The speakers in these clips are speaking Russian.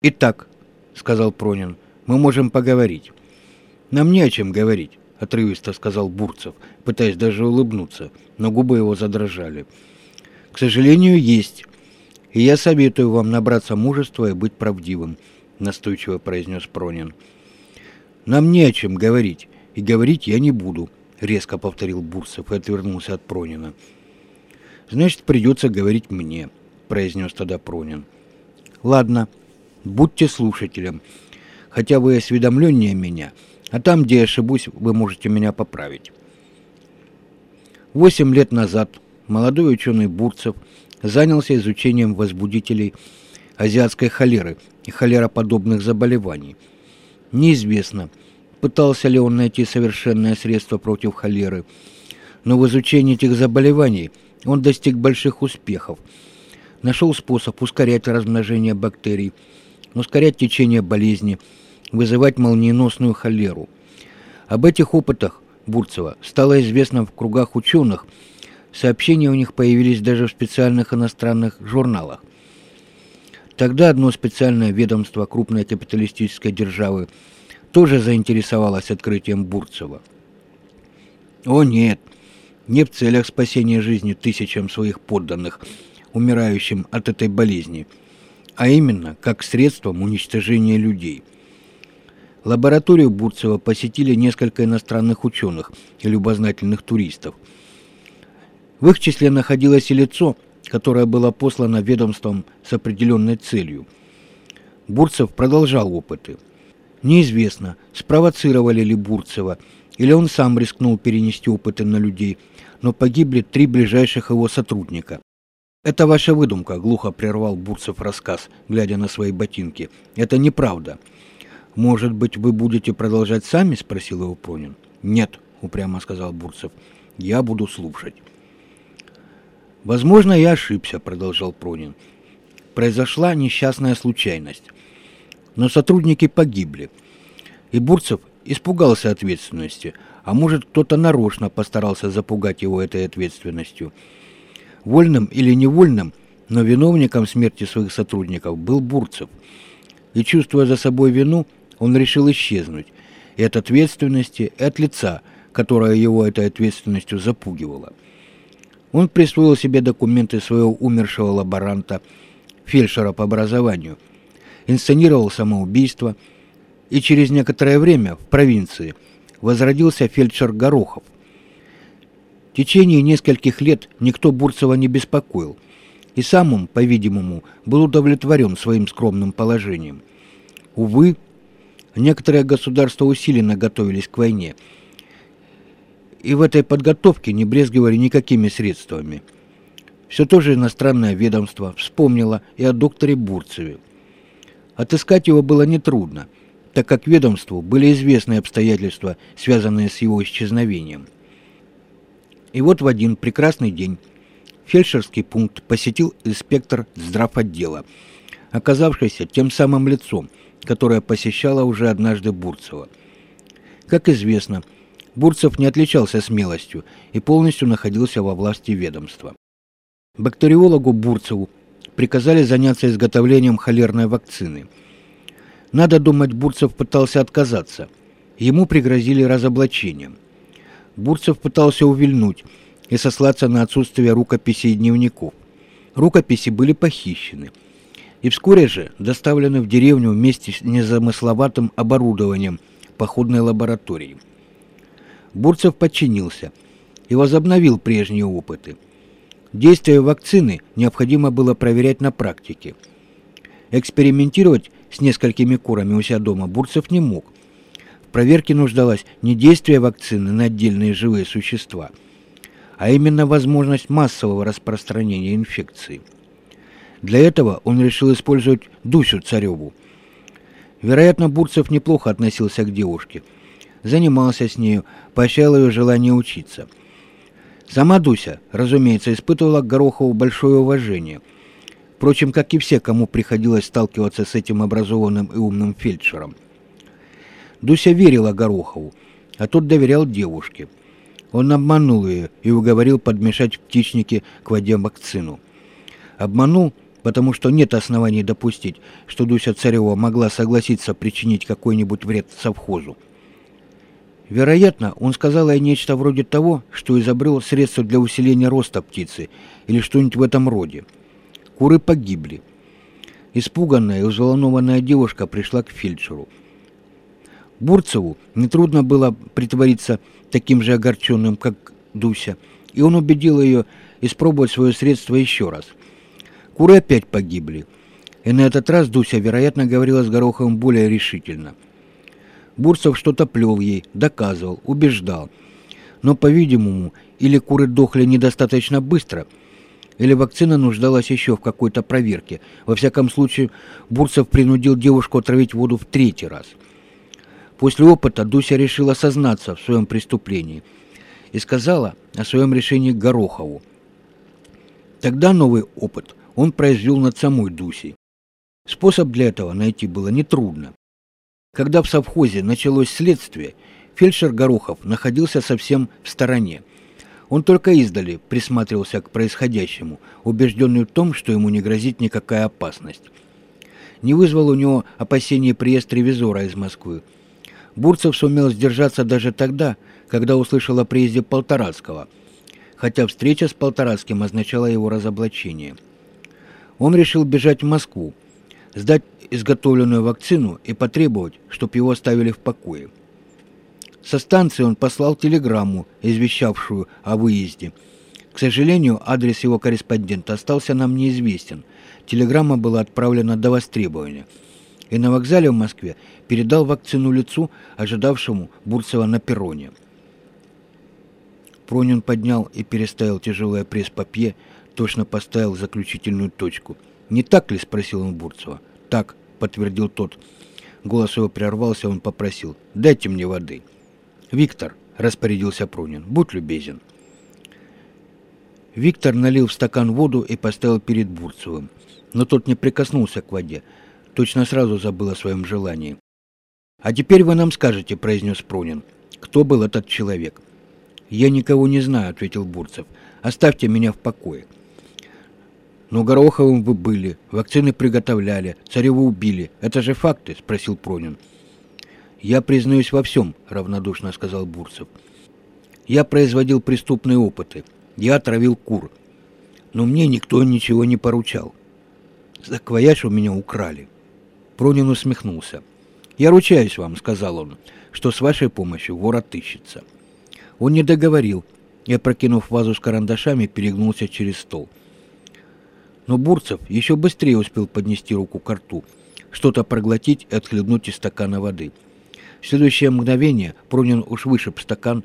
«Итак», — сказал Пронин, — «мы можем поговорить». «Нам не о чем говорить», — отрывисто сказал Бурцев, пытаясь даже улыбнуться, но губы его задрожали. «К сожалению, есть. И я советую вам набраться мужества и быть правдивым», — настойчиво произнес Пронин. «Нам не о чем говорить, и говорить я не буду», — резко повторил Бурцев и отвернулся от Пронина. «Значит, придется говорить мне», — произнес тогда Пронин. «Ладно, будьте слушателем, хотя вы осведомленнее меня, а там, где я ошибусь, вы можете меня поправить». Восемь лет назад молодой ученый Бурцев занялся изучением возбудителей азиатской холеры и холероподобных заболеваний. Неизвестно, пытался ли он найти совершенное средство против холеры, но в изучении этих заболеваний он достиг больших успехов. Нашел способ ускорять размножение бактерий, ускорять течение болезни, вызывать молниеносную холеру. Об этих опытах Бурцева стало известно в кругах ученых, сообщения у них появились даже в специальных иностранных журналах. Тогда одно специальное ведомство крупной капиталистической державы тоже заинтересовалось открытием Бурцева. О нет, не в целях спасения жизни тысячам своих подданных, умирающим от этой болезни, а именно как средством уничтожения людей. Лабораторию Бурцева посетили несколько иностранных ученых и любознательных туристов. В их числе находилось и лицо, которое было послано ведомством с определенной целью. Бурцев продолжал опыты. Неизвестно, спровоцировали ли Бурцева, или он сам рискнул перенести опыты на людей, но погибли три ближайших его сотрудника. «Это ваша выдумка», — глухо прервал Бурцев рассказ, глядя на свои ботинки. «Это неправда». «Может быть, вы будете продолжать сами?» — спросил его Пронин. «Нет», — упрямо сказал Бурцев. «Я буду слушать». «Возможно, я ошибся», — продолжал Пронин. «Произошла несчастная случайность. Но сотрудники погибли. И Бурцев испугался ответственности, а может, кто-то нарочно постарался запугать его этой ответственностью. Вольным или невольным, но виновником смерти своих сотрудников был Бурцев. И, чувствуя за собой вину, он решил исчезнуть и от ответственности, и от лица, которое его этой ответственностью запугивало. Он присвоил себе документы своего умершего лаборанта, фельдшера по образованию, инсценировал самоубийство, и через некоторое время в провинции возродился фельдшер Горохов. Течение нескольких лет никто Бурцева не беспокоил, и сам он, по-видимому, был удовлетворен своим скромным положением. Увы, Некоторые государства усиленно готовились к войне, и в этой подготовке не брезговали никакими средствами. Все то же иностранное ведомство вспомнило и о докторе Бурцеве. Отыскать его было нетрудно, так как ведомству были известны обстоятельства, связанные с его исчезновением. И вот в один прекрасный день фельдшерский пункт посетил инспектор здравотдела, оказавшийся тем самым лицом, которая посещала уже однажды Бурцева. Как известно, Бурцев не отличался смелостью и полностью находился во власти ведомства. Бактериологу Бурцеву приказали заняться изготовлением холерной вакцины. Надо думать, Бурцев пытался отказаться. Ему пригрозили разоблачением. Бурцев пытался увильнуть и сослаться на отсутствие рукописей и дневников. Рукописи были похищены – и вскоре же доставлены в деревню вместе с незамысловатым оборудованием походной лаборатории. Бурцев подчинился и возобновил прежние опыты. Действие вакцины необходимо было проверять на практике. Экспериментировать с несколькими курами у себя дома Бурцев не мог. В проверке нуждалось не действие вакцины на отдельные живые существа, а именно возможность массового распространения инфекции – для этого он решил использовать Дусю Цареву. Вероятно, Бурцев неплохо относился к девушке. Занимался с нею, поощрял ее желание учиться. Сама Дуся, разумеется, испытывала к Горохову большое уважение. Впрочем, как и все, кому приходилось сталкиваться с этим образованным и умным фельдшером. Дуся верила Горохову, а тот доверял девушке. Он обманул ее и уговорил подмешать в птичнике к воде вакцину. Обманул потому что нет оснований допустить, что Дуся Царева могла согласиться причинить какой-нибудь вред совхозу. Вероятно, он сказал ей нечто вроде того, что изобрел средство для усиления роста птицы или что-нибудь в этом роде. Куры погибли. Испуганная и взволнованная девушка пришла к фельдшеру. Бурцеву нетрудно было притвориться таким же огорченным, как Дуся, и он убедил ее испробовать свое средство еще раз. Куры опять погибли, и на этот раз Дуся, вероятно, говорила с Гороховым более решительно – Бурцев что-то плел ей, доказывал, убеждал. Но, по-видимому, или куры дохли недостаточно быстро, или вакцина нуждалась еще в какой-то проверке. Во всяком случае, Бурцев принудил девушку отравить воду в третий раз. После опыта Дуся решила сознаться в своем преступлении и сказала о своем решении Горохову. Тогда новый опыт он произвел над самой Дусей. Способ для этого найти было нетрудно. Когда в совхозе началось следствие, фельдшер Горохов находился совсем в стороне. Он только издали присматривался к происходящему, убежденный в том, что ему не грозит никакая опасность. Не вызвал у него опасения приезд ревизора из Москвы. Бурцев сумел сдержаться даже тогда, когда услышал о приезде Полторацкого, хотя встреча с Полторацким означала его разоблачение. Он решил бежать в Москву, сдать изготовленную вакцину и потребовать, чтобы его оставили в покое. Со станции он послал телеграмму, извещавшую о выезде. К сожалению, адрес его корреспондента остался нам неизвестен. Телеграмма была отправлена до востребования. И на вокзале в Москве передал вакцину лицу, ожидавшему Бурцева на перроне. Пронин поднял и переставил тяжелое пресс-папье, точно поставил заключительную точку. «Не так ли?» – спросил он Бурцева. «Так», — подтвердил тот. Голос его прервался, он попросил. «Дайте мне воды». «Виктор», — распорядился Пронин, — «будь любезен». Виктор налил в стакан воду и поставил перед Бурцевым. Но тот не прикоснулся к воде. Точно сразу забыл о своем желании. «А теперь вы нам скажете», — произнес Пронин, — «кто был этот человек?» «Я никого не знаю», — ответил Бурцев. «Оставьте меня в покое». Но Гороховым вы были, вакцины приготовляли, цареву убили. Это же факты?» – спросил Пронин. «Я признаюсь во всем», – равнодушно сказал Бурцев. «Я производил преступные опыты. Я отравил кур. Но мне никто ничего не поручал. Саквояж у меня украли». Пронин усмехнулся. «Я ручаюсь вам», — сказал он, — «что с вашей помощью вор отыщется». Он не договорил и, опрокинув вазу с карандашами, перегнулся через стол. Но Бурцев еще быстрее успел поднести руку к рту, что-то проглотить и отхлебнуть из стакана воды. В следующее мгновение Пронин уж вышиб стакан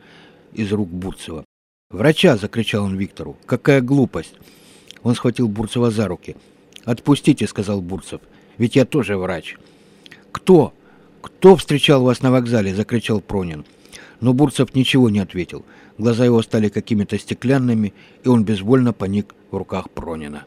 из рук Бурцева. «Врача!» — закричал он Виктору. «Какая глупость!» Он схватил Бурцева за руки. «Отпустите!» — сказал Бурцев. «Ведь я тоже врач». «Кто? Кто встречал вас на вокзале?» — закричал Пронин. Но Бурцев ничего не ответил. Глаза его стали какими-то стеклянными, и он безвольно поник в руках Пронина.